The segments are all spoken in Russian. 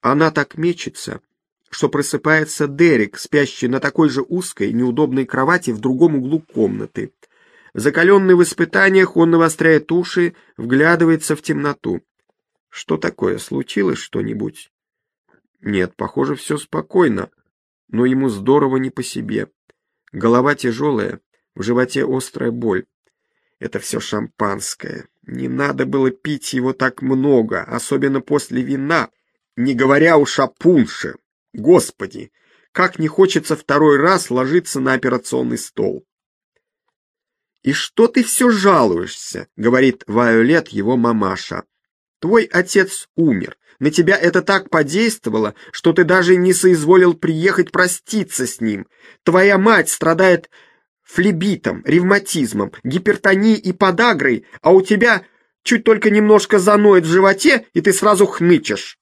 Она так мечется, что просыпается Дерек, спящий на такой же узкой, неудобной кровати в другом углу комнаты. Закаленный в испытаниях, он навостряет уши, вглядывается в темноту. Что такое? Случилось что-нибудь? Нет, похоже, все спокойно, но ему здорово не по себе. Голова тяжелая, в животе острая боль. Это все шампанское. Не надо было пить его так много, особенно после вина, не говоря уж о пунше. Господи, как не хочется второй раз ложиться на операционный стол. «И что ты все жалуешься?» — говорит Вайолет его мамаша. «Твой отец умер. На тебя это так подействовало, что ты даже не соизволил приехать проститься с ним. Твоя мать страдает флебитом, ревматизмом, гипертонией и подагрой, а у тебя чуть только немножко заноет в животе, и ты сразу хнычешь.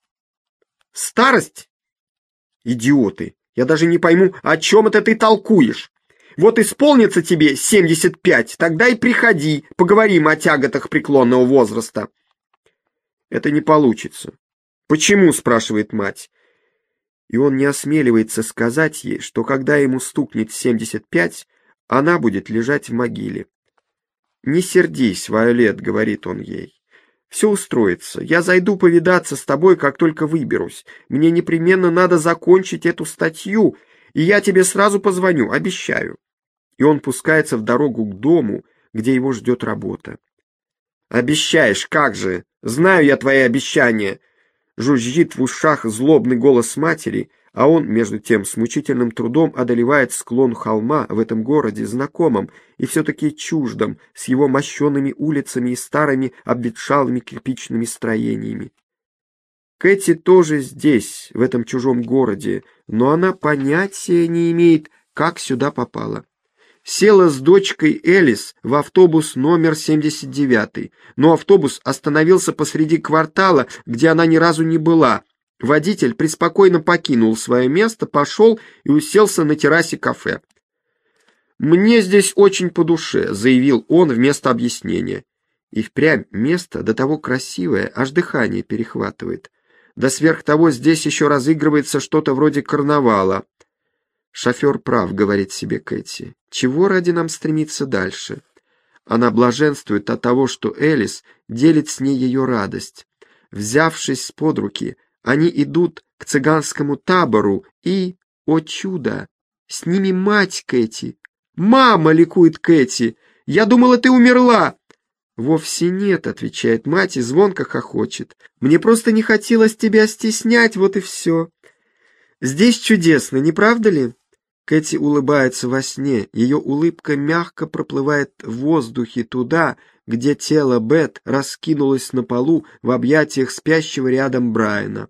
Старость? Идиоты! Я даже не пойму, о чем это ты толкуешь. Вот исполнится тебе 75, тогда и приходи, поговорим о тяготах преклонного возраста. Это не получится. Почему, спрашивает мать. И он не осмеливается сказать ей, что когда ему стукнет 75, она будет лежать в могиле. «Не сердись, Вайолет», — говорит он ей. «Все устроится. Я зайду повидаться с тобой, как только выберусь. Мне непременно надо закончить эту статью, и я тебе сразу позвоню, обещаю». И он пускается в дорогу к дому, где его ждет работа. «Обещаешь, как же! Знаю я твои обещания!» Жужжит в ушах злобный голос матери, а он, между тем, с мучительным трудом одолевает склон холма в этом городе, знакомом и все-таки чуждом, с его мощенными улицами и старыми обветшалыми кирпичными строениями. Кэти тоже здесь, в этом чужом городе, но она понятия не имеет, как сюда попала. Села с дочкой Элис в автобус номер 79, но автобус остановился посреди квартала, где она ни разу не была, Водитель преспокойно покинул свое место, пошел и уселся на террасе кафе. «Мне здесь очень по душе», — заявил он вместо объяснения. И впрямь место до того красивое, аж дыхание перехватывает. Да сверх того здесь еще разыгрывается что-то вроде карнавала. «Шофер прав», — говорит себе Кэти. «Чего ради нам стремиться дальше?» Она блаженствует от того, что Элис делит с ней ее радость. Взявшись под руки, они идут к цыганскому табору и, о чудо, с ними мать Кэти. «Мама!» — ликует Кэти. «Я думала, ты умерла!» «Вовсе нет», — отвечает мать и звонко хохочет. «Мне просто не хотелось тебя стеснять, вот и все». «Здесь чудесно, не правда ли?» Кэти улыбается во сне. Ее улыбка мягко проплывает в воздухе туда, где тело Бет раскинулось на полу в объятиях спящего рядом Брайана.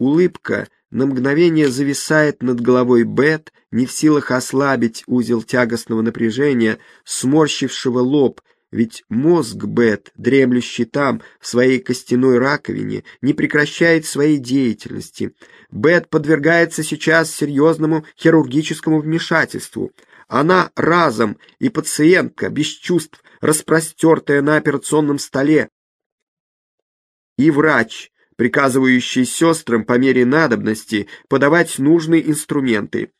Улыбка на мгновение зависает над головой Бет, не в силах ослабить узел тягостного напряжения, сморщившего лоб, ведь мозг Бет, дремлющий там, в своей костяной раковине, не прекращает своей деятельности. Бет подвергается сейчас серьезному хирургическому вмешательству. Она разом и пациентка, без чувств, распростертая на операционном столе. И врач, приказывающий сестрам по мере надобности подавать нужные инструменты.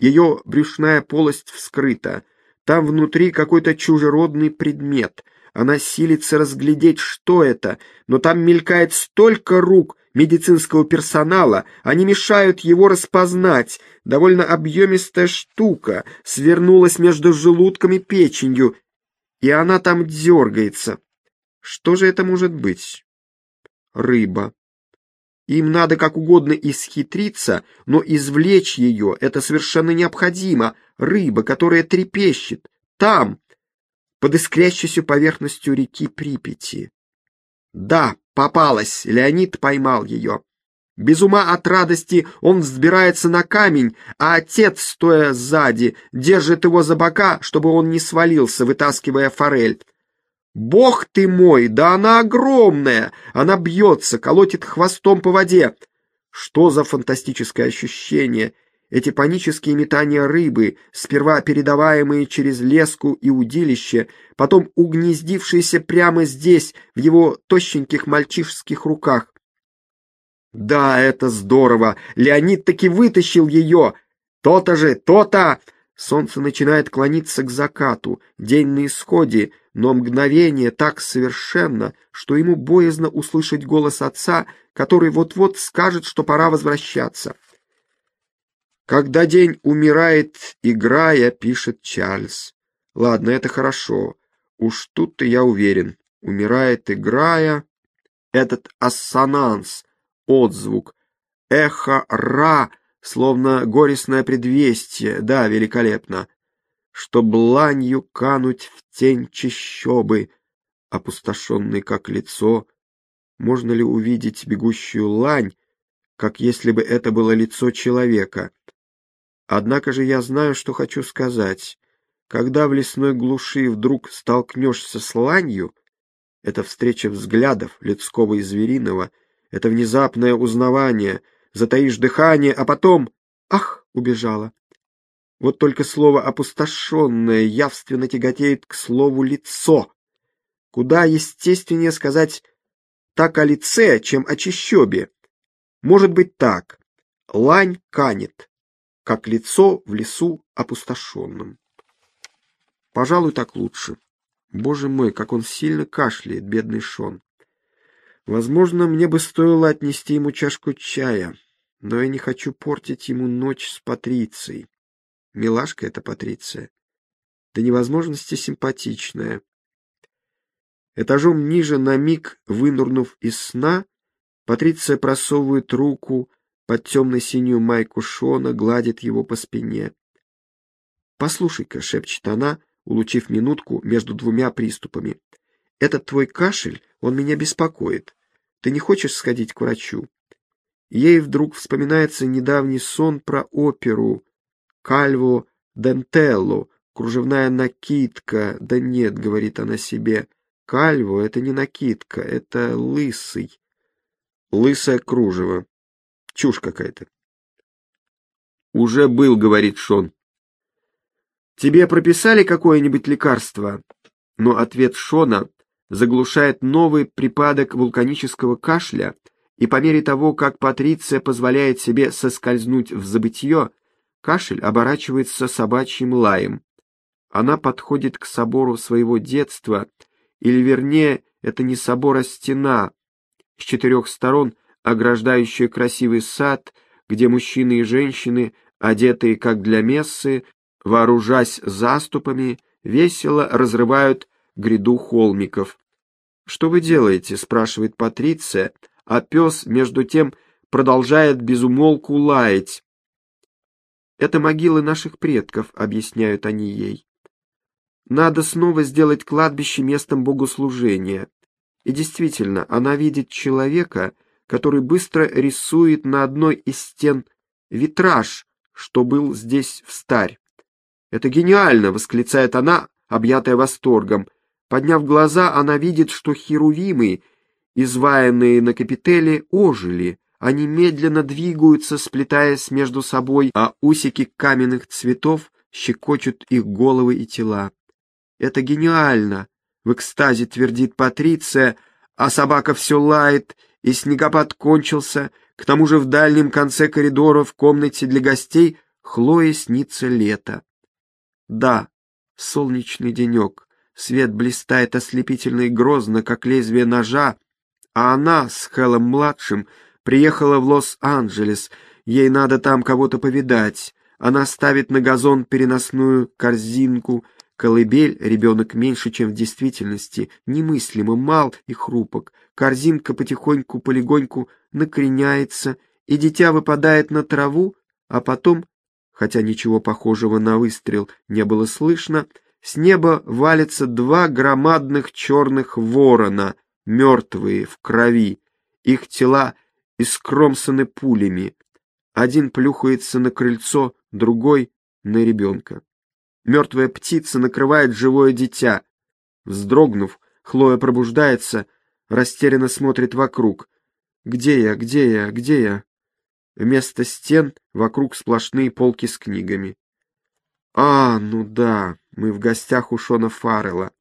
Ее брюшная полость вскрыта. Там внутри какой-то чужеродный предмет. Она силится разглядеть, что это, но там мелькает столько рук медицинского персонала, они мешают его распознать. Довольно объемистая штука свернулась между желудком и печенью, и она там дергается. Что же это может быть? Рыба. Им надо как угодно исхитриться, но извлечь ее — это совершенно необходимо. Рыба, которая трепещет, там, под искрящейся поверхностью реки Припяти. Да, попалась, Леонид поймал ее. Без ума от радости он взбирается на камень, а отец, стоя сзади, держит его за бока, чтобы он не свалился, вытаскивая форель. Бог ты мой, да она огромная! Она бьется, колотит хвостом по воде. Что за фантастическое ощущение! Эти панические метания рыбы, сперва передаваемые через леску и удилище, потом угнездившиеся прямо здесь, в его тощеньких мальчишеских руках. Да, это здорово! Леонид таки вытащил ее! То-то же, то-то! Солнце начинает клониться к закату, день на исходе, но мгновение так совершенно, что ему боязно услышать голос отца, который вот-вот скажет, что пора возвращаться. «Когда день умирает, играя», — пишет Чарльз. «Ладно, это хорошо. Уж тут-то я уверен. Умирает, играя». Этот ассонанс, отзвук, эхо «ра», словно горестное предвестие, да, великолепно, чтоб ланью кануть в тень чащобы, опустошенный как лицо, можно ли увидеть бегущую лань, как если бы это было лицо человека? Однако же я знаю, что хочу сказать. Когда в лесной глуши вдруг столкнешься с ланью, это встреча взглядов, людского и звериного, это внезапное узнавание, затаишь дыхание, а потом... Ах, убежала. Вот только слово «опустошенное» явственно тяготеет к слову «лицо». Куда естественнее сказать так о лице, чем о чищобе. Может быть так. Лань канет, как лицо в лесу опустошенном. Пожалуй, так лучше. Боже мой, как он сильно кашляет, бедный Шон. Возможно, мне бы стоило отнести ему чашку чая, но я не хочу портить ему ночь с Патрицией. Милашка эта Патриция. До невозможности симпатичная. Этажом ниже, на миг вынурнув из сна, Патриция просовывает руку под темно-синюю майку Шона, гладит его по спине. «Послушай-ка», — шепчет она, улучив минутку между двумя приступами, — «этот твой кашель, он меня беспокоит. Ты не хочешь сходить к врачу?» Ей вдруг вспоминается недавний сон про оперу «Кальво Дентелло», кружевная накидка, да нет, говорит она себе, Кальво — это не накидка, это лысый. Лысое кружево. Чушь какая-то. «Уже был», — говорит Шон. «Тебе прописали какое-нибудь лекарство?» Но ответ Шона заглушает новый припадок вулканического кашля, и по мере того, как Патриция позволяет себе соскользнуть в забытье, кашель оборачивается собачьим лаем. Она подходит к собору своего детства — или вернее, это не собор, а стена, с четырех сторон ограждающая красивый сад, где мужчины и женщины, одетые как для мессы, вооружаясь заступами, весело разрывают гряду холмиков. «Что вы делаете?» — спрашивает Патриция, а пес, между тем, продолжает безумолку лаять. «Это могилы наших предков», — объясняют они ей. Надо снова сделать кладбище местом богослужения. И действительно, она видит человека, который быстро рисует на одной из стен витраж, что был здесь в старь. «Это гениально!» — восклицает она, объятая восторгом. Подняв глаза, она видит, что херувимы, изваянные на капителе, ожили. Они медленно двигаются, сплетаясь между собой, а усики каменных цветов щекочут их головы и тела. Это гениально! В экстазе твердит Патриция, а собака все лает, и снегопад кончился. К тому же в дальнем конце коридора в комнате для гостей Хлое снится лето. Да, солнечный денек, свет блистает ослепительно и грозно, как лезвие ножа, а она с Хеллом-младшим приехала в Лос-Анджелес, ей надо там кого-то повидать. Она ставит на газон переносную корзинку — Колыбель ребенок меньше, чем в действительности, немыслимо мал и хрупок. Корзинка потихоньку-полегоньку накреняется, и дитя выпадает на траву, а потом, хотя ничего похожего на выстрел не было слышно, с неба валятся два громадных черных ворона, мертвые, в крови. Их тела искромсаны пулями. Один плюхается на крыльцо, другой — на ребенка. Мертвая птица накрывает живое дитя. Вздрогнув, Хлоя пробуждается, растерянно смотрит вокруг. «Где я? Где я? Где я?» Вместо стен вокруг сплошные полки с книгами. «А, ну да, мы в гостях у Шона Фаррелла.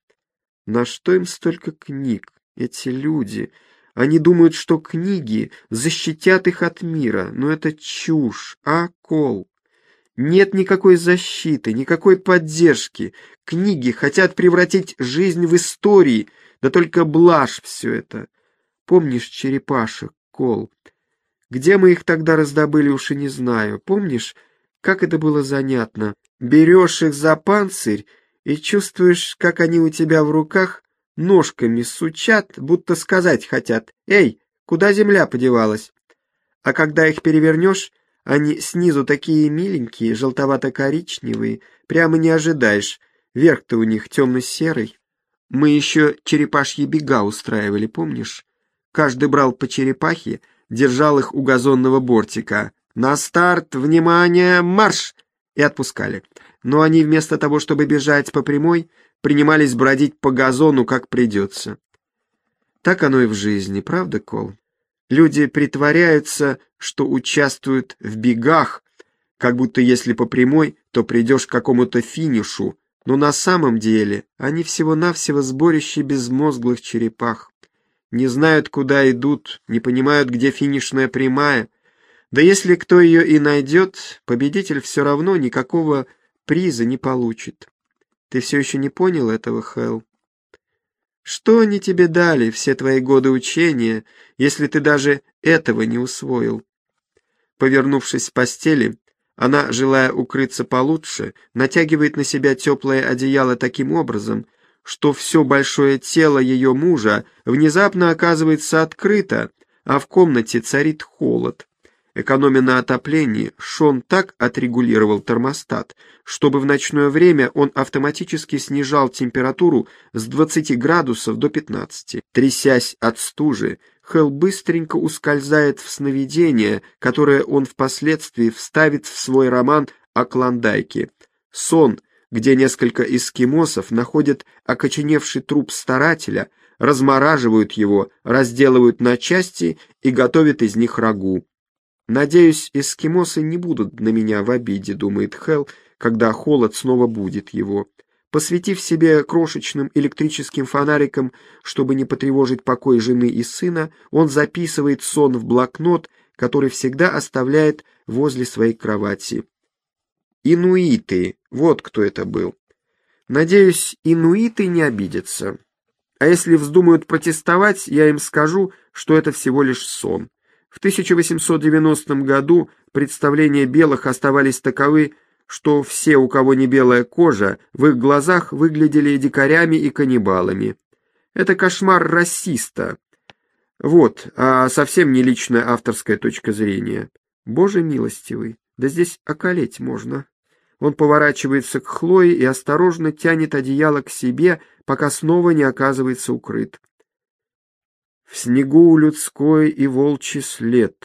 На что им столько книг? Эти люди, Они думают, что книги защитят их от мира, но это чушь, а, Кол? Нет никакой защиты, никакой поддержки. Книги хотят превратить жизнь в истории, да только блажь все это. Помнишь черепашек, Кол? Где мы их тогда раздобыли, уж и не знаю. Помнишь, как это было занятно? Берешь их за панцирь и чувствуешь, как они у тебя в руках ножками сучат, будто сказать хотят «Эй, куда земля подевалась?» А когда их перевернешь, они снизу такие миленькие, желтовато-коричневые, прямо не ожидаешь, верх-то у них темно-серый. Мы еще черепашьи бега устраивали, помнишь? Каждый брал по черепахе, держал их у газонного бортика. «На старт! Внимание! Марш!» и отпускали. Но они вместо того, чтобы бежать по прямой, принимались бродить по газону, как придется. Так оно и в жизни, правда, Кол? Люди притворяются, что участвуют в бегах, как будто если по прямой, то придешь к какому-то финишу, но на самом деле они всего-навсего сборище безмозглых черепах. Не знают, куда идут, не понимают, где финишная прямая. Да если кто ее и найдет, победитель все равно никакого приза не получит. Ты все еще не понял этого, Хелл? Что они тебе дали, все твои годы учения, если ты даже этого не усвоил? Повернувшись в постели, она, желая укрыться получше, натягивает на себя теплое одеяло таким образом, что все большое тело ее мужа внезапно оказывается открыто, а в комнате царит холод. Экономя на отоплении, Шон так отрегулировал термостат, чтобы в ночное время он автоматически снижал температуру с 20 градусов до 15. Трясясь от стужи, Хелл быстренько ускользает в сновидение, которое он впоследствии вставит в свой роман о Клондайке. Сон, где несколько эскимосов находят окоченевший труп старателя, размораживают его, разделывают на части и готовят из них рагу. «Надеюсь, эскимосы не будут на меня в обиде», — думает Хелл, когда холод снова будет его. Посветив себе крошечным электрическим фонариком, чтобы не потревожить покой жены и сына, он записывает сон в блокнот, который всегда оставляет возле своей кровати. Инуиты, вот кто это был. Надеюсь, инуиты не обидятся. А если вздумают протестовать, я им скажу, что это всего лишь сон. В 1890 году представления белых оставались таковы, что все, у кого не белая кожа, в их глазах выглядели дикарями и каннибалами. Это кошмар расиста. Вот, а совсем не личная авторская точка зрения. Боже милостивый, да здесь околеть можно. Он поворачивается к Хлое и осторожно тянет одеяло к себе, пока снова не оказывается укрыт. В снегу людской и волчий след.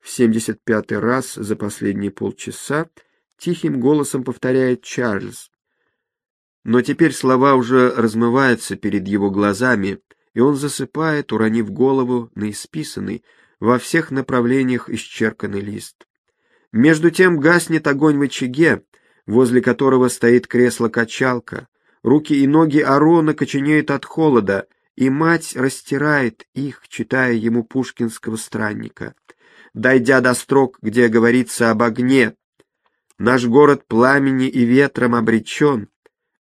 В семьдесят пятый раз за последние полчаса тихим голосом повторяет Чарльз. Но теперь слова уже размываются перед его глазами, и он засыпает, уронив голову на исписанный, во всех направлениях исчерканный лист. Между тем гаснет огонь в очаге, возле которого стоит кресло-качалка. Руки и ноги Арона коченеют от холода, и мать растирает их, читая ему пушкинского странника. Дойдя до строк, где говорится об огне, наш город пламени и ветром обречен,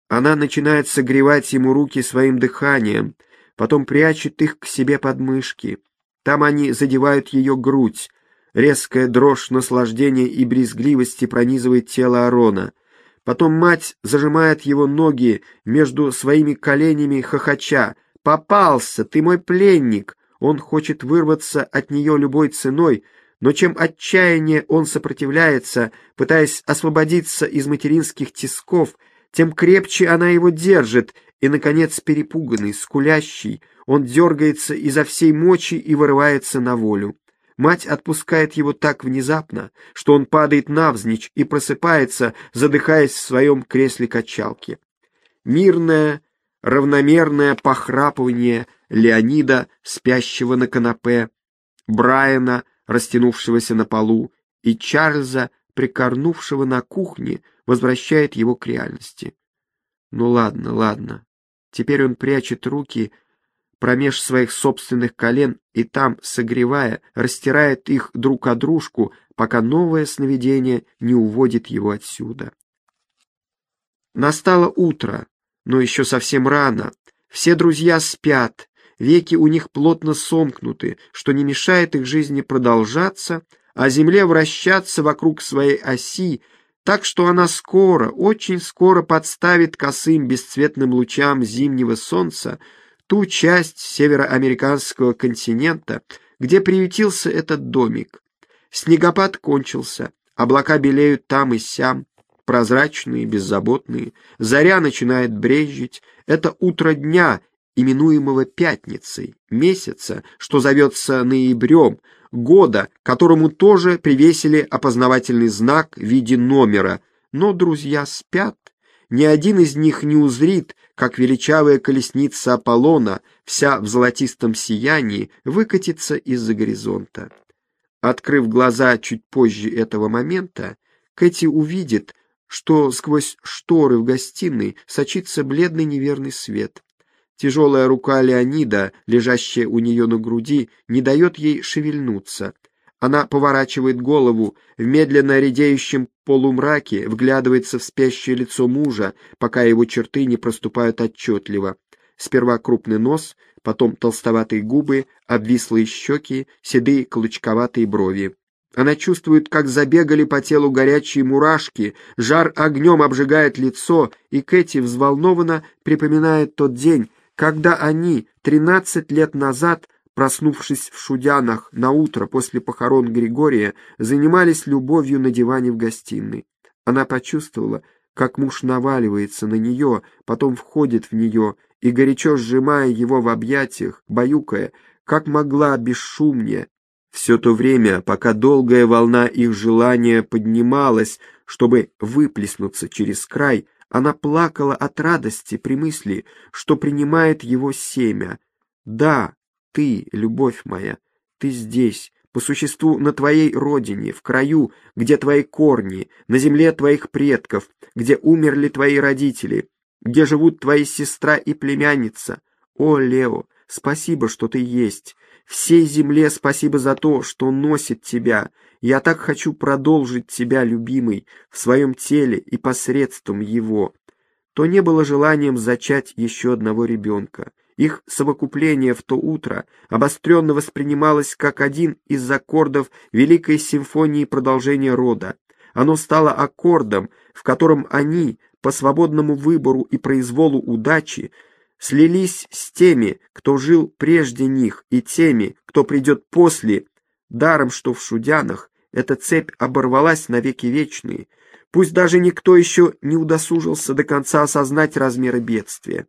она начинает согревать ему руки своим дыханием, потом прячет их к себе под мышки. Там они задевают ее грудь. Резкая дрожь наслаждения и брезгливости пронизывает тело Арона. Потом мать зажимает его ноги между своими коленями хохоча, Попался, ты мой пленник. Он хочет вырваться от нее любой ценой, но чем отчаяннее он сопротивляется, пытаясь освободиться из материнских тисков, тем крепче она его держит, и, наконец, перепуганный, скулящий, он дергается изо всей мочи и вырывается на волю. Мать отпускает его так внезапно, что он падает навзничь и просыпается, задыхаясь в своем кресле качалки. Мирная, равномерное похрапывание Леонида, спящего на канапе, Брайана, растянувшегося на полу, и Чарльза, прикорнувшего на кухне, возвращает его к реальности. Ну ладно, ладно. Теперь он прячет руки промеж своих собственных колен и там, согревая, растирает их друг о дружку, пока новое сновидение не уводит его отсюда. Настало утро, но еще совсем рано. Все друзья спят, веки у них плотно сомкнуты, что не мешает их жизни продолжаться, а Земле вращаться вокруг своей оси, так что она скоро, очень скоро подставит косым бесцветным лучам зимнего солнца ту часть североамериканского континента, где приютился этот домик. Снегопад кончился, облака белеют там и сям, прозрачные, беззаботные, заря начинает брезжить, это утро дня, именуемого пятницей, месяца, что зовется ноябрем, года, которому тоже привесили опознавательный знак в виде номера, но друзья спят, ни один из них не узрит, как величавая колесница Аполлона, вся в золотистом сиянии, выкатится из-за горизонта. Открыв глаза чуть позже этого момента, Кэти увидит, что сквозь шторы в гостиной сочится бледный неверный свет. Тяжелая рука Леонида, лежащая у нее на груди, не дает ей шевельнуться. Она поворачивает голову, в медленно редеющем полумраке вглядывается в спящее лицо мужа, пока его черты не проступают отчетливо. Сперва крупный нос, потом толстоватые губы, обвислые щеки, седые клочковатые брови. Она чувствует, как забегали по телу горячие мурашки, жар огнем обжигает лицо, и Кэти взволнованно припоминает тот день, когда они, тринадцать лет назад, проснувшись в Шудянах на утро после похорон Григория, занимались любовью на диване в гостиной. Она почувствовала, как муж наваливается на нее, потом входит в нее и, горячо сжимая его в объятиях, баюкая, как могла бесшумнее, все то время, пока долгая волна их желания поднималась, чтобы выплеснуться через край, она плакала от радости при мысли, что принимает его семя. Да, ты, любовь моя, ты здесь, по существу на твоей родине, в краю, где твои корни, на земле твоих предков, где умерли твои родители, где живут твои сестра и племянница. О, Лео, спасибо, что ты есть. Всей земле спасибо за то, что носит тебя. Я так хочу продолжить тебя, любимый, в своем теле и посредством его. То не было желанием зачать еще одного ребенка. Их совокупление в то утро обостренно воспринималось как один из аккордов Великой симфонии продолжения рода. Оно стало аккордом, в котором они, по свободному выбору и произволу удачи, слились с теми, кто жил прежде них, и теми, кто придет после, даром что в Шудянах эта цепь оборвалась навеки вечные, пусть даже никто еще не удосужился до конца осознать размеры бедствия.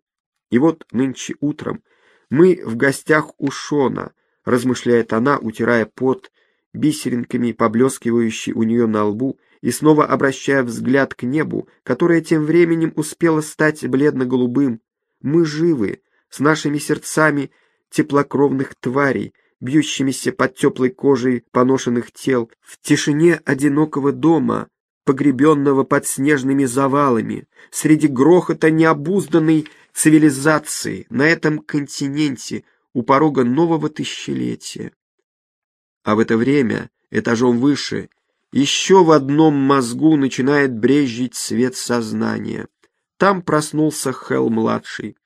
И вот нынче утром мы в гостях у Шона, размышляет она, утирая пот, бисеринками поблескивающий у нее на лбу, и снова обращая взгляд к небу, которое тем временем успело стать бледно-голубым. Мы живы, с нашими сердцами теплокровных тварей, бьющимися под теплой кожей поношенных тел, в тишине одинокого дома, погребенного под снежными завалами, среди грохота необузданной цивилизации на этом континенте у порога нового тысячелетия. А в это время, этажом выше, еще в одном мозгу начинает брезжить свет сознания. Там проснулся Хелл-младший.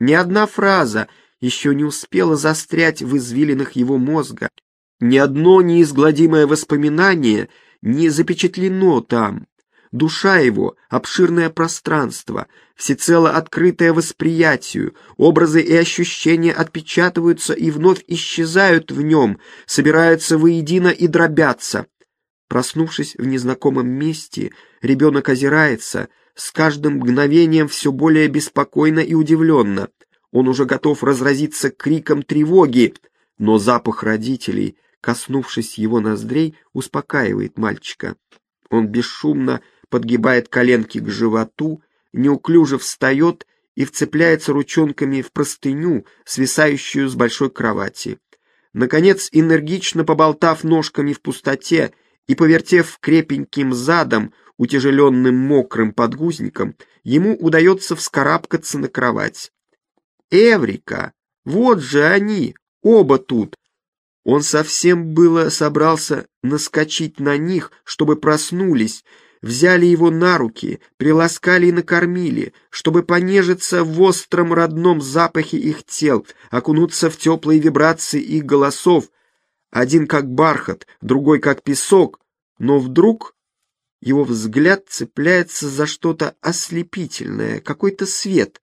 Ни одна фраза еще не успела застрять в извилинах его мозга, ни одно неизгладимое воспоминание не запечатлено там. Душа его — обширное пространство, всецело открытое восприятию, образы и ощущения отпечатываются и вновь исчезают в нем, собираются воедино и дробятся. Проснувшись в незнакомом месте, ребенок озирается, с каждым мгновением все более беспокойно и удивленно. Он уже готов разразиться криком тревоги, но запах родителей, коснувшись его ноздрей, успокаивает мальчика. Он бесшумно подгибает коленки к животу, неуклюже встает и вцепляется ручонками в простыню, свисающую с большой кровати. Наконец, энергично поболтав ножками в пустоте и повертев крепеньким задом, утяжеленным мокрым подгузником, ему удается вскарабкаться на кровать. «Эврика!» Вот же они, оба тут. Он совсем было собрался наскочить на них, чтобы проснулись, взяли его на руки, приласкали и накормили, чтобы понежиться в остром родном запахе их тел, окунуться в теплые вибрации их голосов, один как бархат, другой как песок, но вдруг его взгляд цепляется за что-то ослепительное, какой-то свет.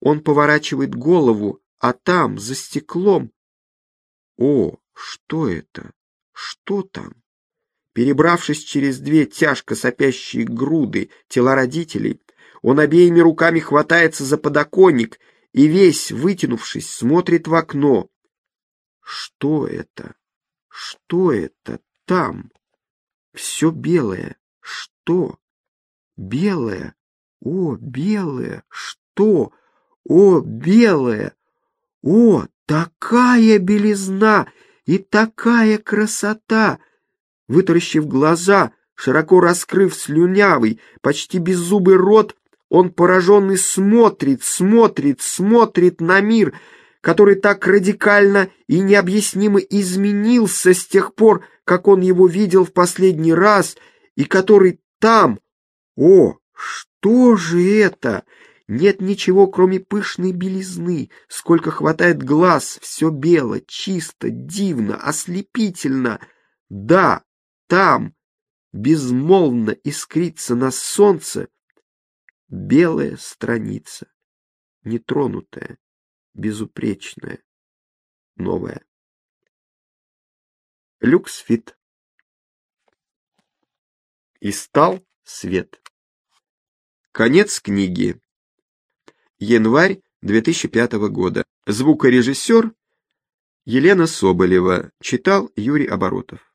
Он поворачивает голову, а там, за стеклом... О, что это? Что там? Перебравшись через две тяжко сопящие груды тела родителей, он обеими руками хватается за подоконник и весь, вытянувшись, смотрит в окно. Что это? Что это там? Все белое. Что? Белое. О, белое. Что? О, белое. О, такая белизна и такая красота! Вытаращив глаза, широко раскрыв слюнявый, почти беззубый рот, он пораженный смотрит, смотрит, смотрит на мир, который так радикально и необъяснимо изменился с тех пор, как он его видел в последний раз, и который там... О, что же это? Нет ничего, кроме пышной белизны, сколько хватает глаз, все бело, чисто, дивно, ослепительно. Да, там безмолвно искрится на солнце белая страница, нетронутая, безупречная, новая. Люксфит. И стал свет. Конец книги. Январь 2005 года. Звукорежиссер Елена Соболева. Читал Юрий Оборотов.